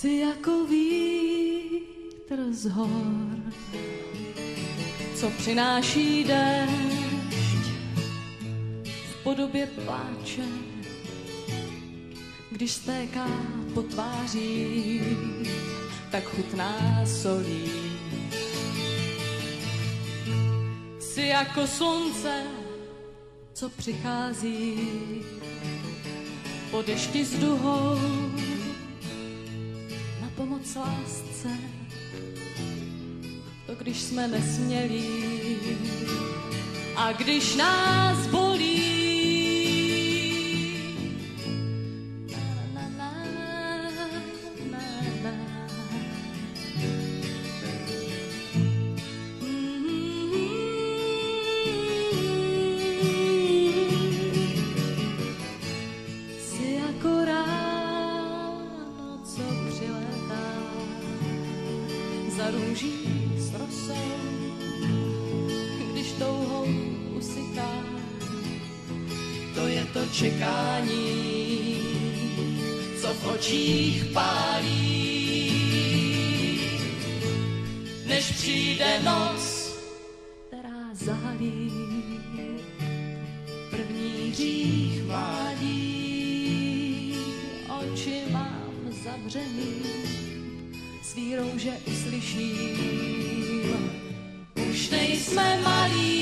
Jsi jako vítr z hor, co přináší déšť v podobě pláče, když stéká po tváří, tak chutná solí. Jsi jako slunce, co přichází po dešti s duhou pomoc lásce. To když jsme nesmělí a když nás bolí. Na. Jsi jako ráno, co přiletá za růží s rosou, když touhou usychá. To je to čekání, co v očích pálí. Než přijde noc, která zahalí první hřích mládí. Oči mám zavřený, svý rouže uslyším. Už nejsme malí,